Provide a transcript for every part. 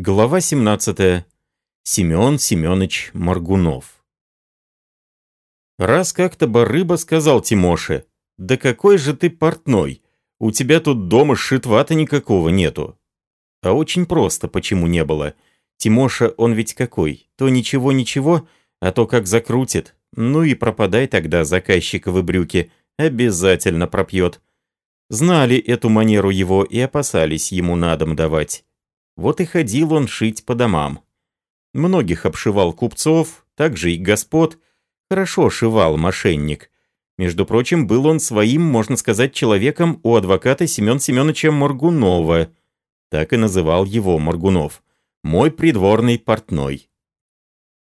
Глава 17. Семен Семенович Маргунов. Раз как-то барыба сказал Тимоше, «Да какой же ты портной? У тебя тут дома шитвата никакого нету». А очень просто, почему не было. Тимоша, он ведь какой? То ничего-ничего, а то как закрутит. Ну и пропадай тогда заказчиковы брюки. Обязательно пропьет. Знали эту манеру его и опасались ему на дом давать. Вот и ходил он шить по домам. Многих обшивал купцов, также и господ. Хорошо шивал мошенник. Между прочим, был он своим, можно сказать, человеком у адвоката Семен Семеновича Моргунова. Так и называл его Моргунов. Мой придворный портной.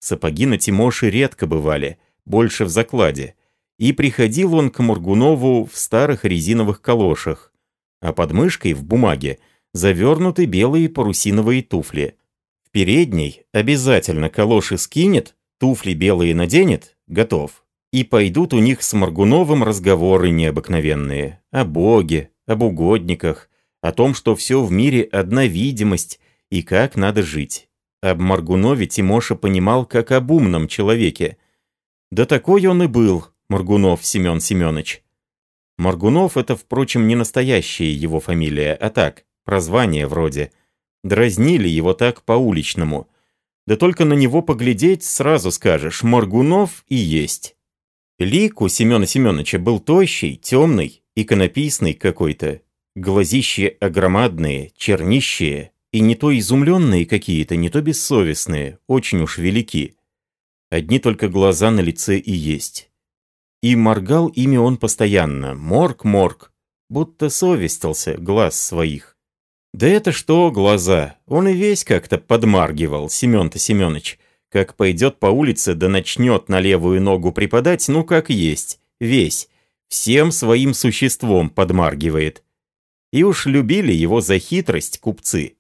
Сапоги на Тимоше редко бывали, больше в закладе. И приходил он к Моргунову в старых резиновых калошах, а под мышкой в бумаге – завернуты белые парусиновые туфли. В передней обязательно калоши скинет, туфли белые наденет, готов. И пойдут у них с Моргуновым разговоры необыкновенные. О Боге, об угодниках, о том, что все в мире одна видимость и как надо жить. Об Моргунове Тимоша понимал как об умном человеке. Да такой он и был, Моргунов Семен Семенович. Моргунов — это, впрочем, не настоящая его фамилия, а так, прозвание вроде. Дразнили его так по-уличному. Да только на него поглядеть сразу скажешь, Моргунов и есть. Лик у Семена Семеновича был тощий, темный, иконописный какой-то. Глазища огромадные, чернищие, и не то изумленные какие-то, не то бессовестные, очень уж велики. Одни только глаза на лице и есть. И моргал ими он постоянно, морг-морг, будто совестился глаз своих. Да это что глаза, он и весь как-то подмаргивал, Семен-то Семенович. Как пойдет по улице, да начнет на левую ногу припадать, ну как есть, весь, всем своим существом подмаргивает. И уж любили его за хитрость купцы.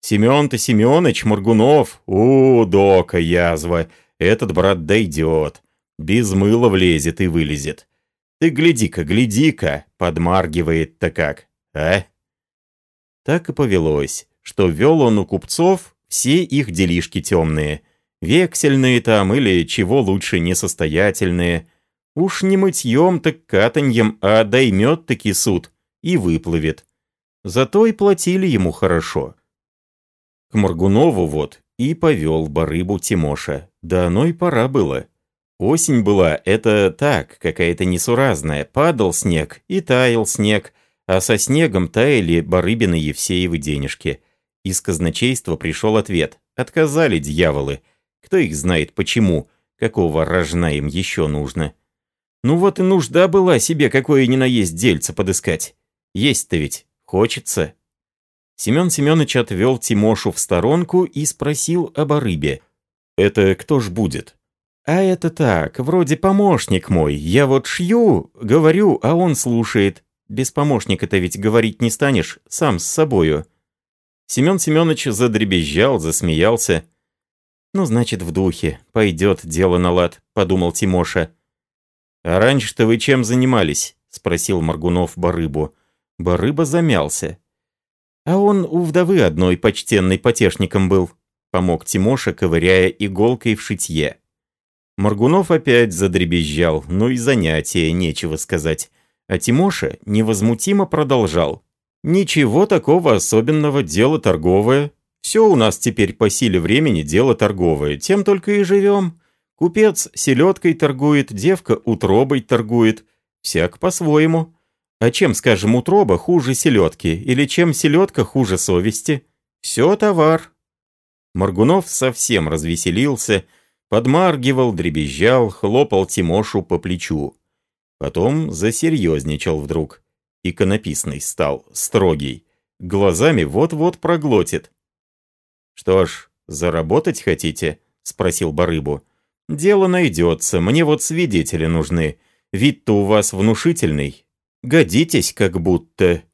Семен-то Семенович Моргунов, у, дока язва, этот брат дойдет, без мыла влезет и вылезет. Ты гляди-ка, гляди-ка, подмаргивает-то как, а? Так и повелось, что вел он у купцов все их делишки темные. Вексельные там или чего лучше несостоятельные. Уж не мытьем, так катаньем, а доймет таки суд и выплывет. Зато и платили ему хорошо. К Моргунову вот и повел барыбу Тимоша. Да оно и пора было. Осень была, это так, какая-то несуразная. Падал снег и таял снег, а со снегом таяли Барыбины Евсеевы денежки. Из казначейства пришел ответ. Отказали дьяволы. Кто их знает почему, какого рожна им еще нужно. Ну вот и нужда была себе какое ни на есть дельце подыскать. Есть-то ведь хочется. Семен Семенович отвел Тимошу в сторонку и спросил об рыбе. «Это кто ж будет?» «А это так, вроде помощник мой. Я вот шью, говорю, а он слушает. Без помощника-то ведь говорить не станешь, сам с собою». Семен Семенович задребезжал, засмеялся. «Ну, значит, в духе. Пойдет дело на лад», — подумал Тимоша. «А раньше-то вы чем занимались?» — спросил Маргунов Барыбу. Барыба замялся. «А он у вдовы одной почтенной потешником был», — помог Тимоша, ковыряя иголкой в шитье. Маргунов опять задребезжал, ну и занятия, нечего сказать. А Тимоша невозмутимо продолжал. «Ничего такого особенного, дело торговое. Все у нас теперь по силе времени дело торговое, тем только и живем. Купец селедкой торгует, девка утробой торгует. Всяк по-своему. А чем, скажем, утроба хуже селедки, или чем селедка хуже совести? Все товар». Маргунов совсем развеселился, подмаргивал, дребезжал, хлопал Тимошу по плечу. Потом засерьезничал вдруг. Иконописный стал, строгий. Глазами вот-вот проглотит. «Что ж, заработать хотите?» — спросил Барыбу. «Дело найдется, мне вот свидетели нужны. Вид-то у вас внушительный. Годитесь как будто.